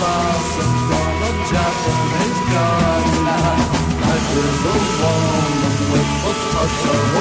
blossom from a Japanese garden. I feel the one with the touch of